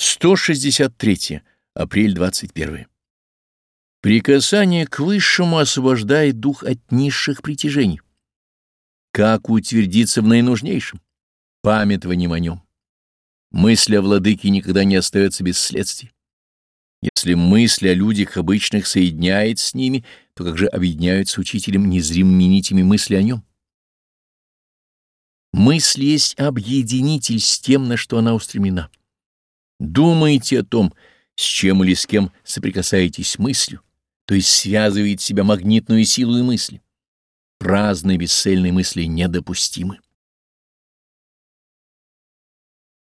163. Апрель 21. Прикасание к Высшему освобождает дух от низших притяжений. Как утвердиться в наинужнейшем? Памятованием о нем. Мысль о владыке никогда не остается без следствий. Если мысль о людях обычных соединяет с ними, то как же объединяются учителем незримыми нитями мысли о нем? Мысль есть объединитель с тем, на что она устремлена. Думайте о том, с чем или с кем соприкасаетесь мыслью, то есть связывает себя магнитную силу и мысли. Праздные бесцельные мысли недопустимы.